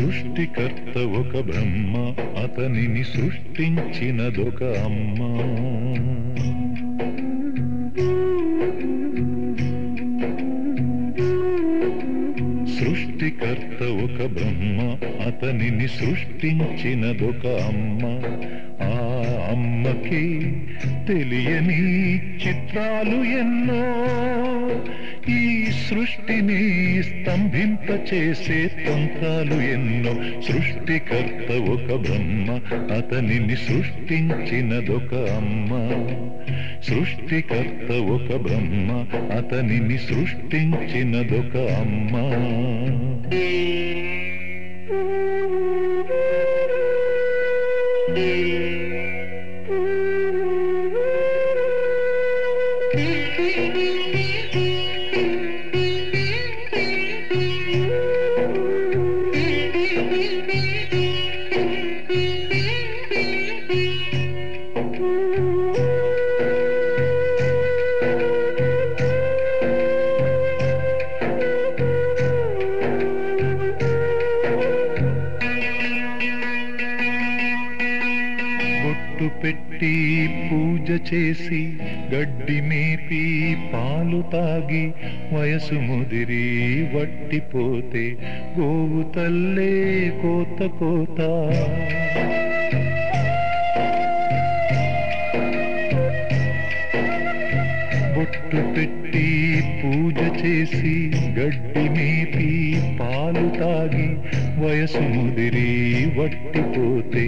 సృష్టికర్త ఒక బ్రహ్మ అతనిని సృష్టించినదొక అమ్మ. సృష్టికర్త ఒక బ్రహ్మ అతనిని సృష్టించినదొక అమ్మ. ఆ అమ్మకి తెలియని చిత్రాలు ఎన్నో ఈ సృష్టిని స్తంభింపచేసే తంత్రాలు ఎన్నో. సృష్టికర్త ఒక బ్రహ్మ అతనిని సృష్టించినదొక అమ్మ. సృష్టికర్త ఒక బ్రహ్మ అతనిని సృష్టించినదొక అమ్మ. Mm-hmm. బొట్టు పెట్టి పూజ చేసి గడ్డి మేపి పాలు తాగి వయసు ముదిరి వట్టిపోతే గోవు తల్లే కోత కోత. చెట్లు పెట్టి పూజ చేసి గడ్డి మేపి పాలు తాగి వయసు ముదిరి వట్టిపోతే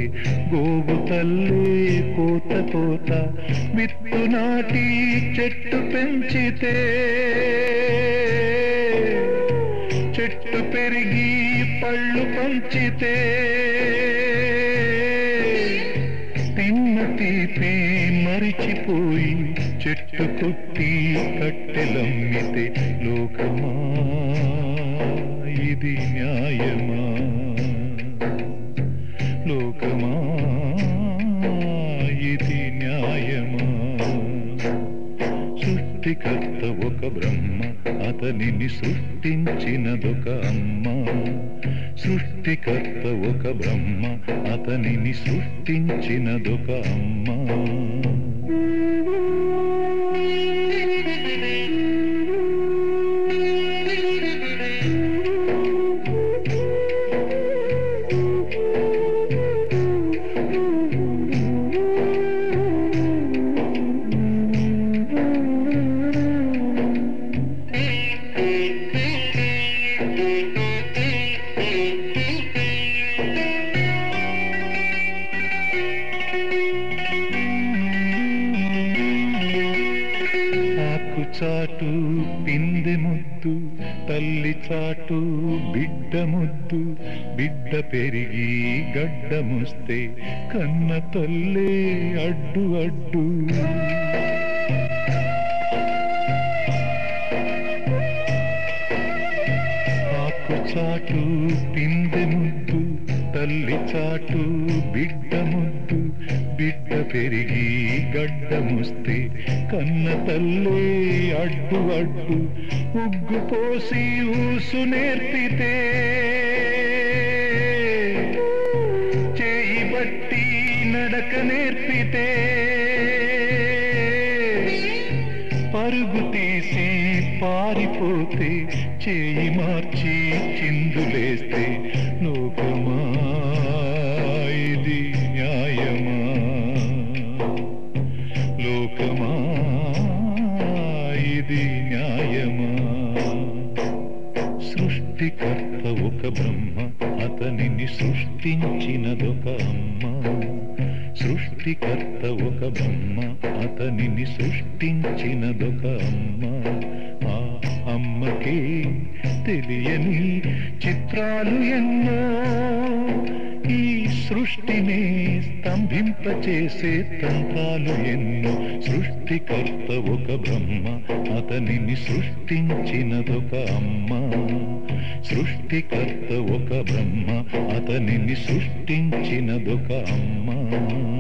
గోవు తల్లి కోత కోత విత్తు నాటి చెట్టు పెంచితే. చెట్టు పెరిగి పళ్ళు పంచితే. కట్టెలమ్మితే లోకమా? ఇది న్యాయమా? లోకమా? ఇది న్యాయమా? సృష్టికర్త ఒక బ్రహ్మ అతనిని సృష్టించినదొక అమ్మ. సృష్టికర్త ఒక బ్రహ్మ అతనిని సృష్టించినదొక అమ్మ. తల్లి చాటు బిడ్డ ముద్దు బిడ్డ పెరిగి గడ్డముస్తే కన్న తల్లే అడ్డు అడ్డు. ఆకు చాటు పిందె ముద్దు తల్లి చాటు బిడ్డ ముద్దు బిడ్డ పెరిగి గడ్డముస్తే కన్న తల్లే అడ్డు అడ్డు ఉగ్గు పోసి ఊసు నేర్పితే. చేయి బట్టి నడక నేర్పితే. పరుగు తీసి పారిపోతే చేయి మార్చి చిందులేస్తే. సృష్టికర్త ఒక బ్రహ్మ అతనిని సృష్టించినదొక అమ్మ. సృష్టికర్త ఒక బ్రహ్మ అతనిని సృష్టించినదొక అమ్మ. ఆ అమ్మకి తెలియని చిత్రాలు ఎన్నో సృష్టిని స్తంభింపచేసే తంత్రాలు ఎన్నో. సృష్టికర్త ఒక బ్రహ్మ అతనిని సృష్టించినదొక అమ్మ. సృష్టికర్త ఒక బ్రహ్మ అతనిని సృష్టించినదొక అమ్మ.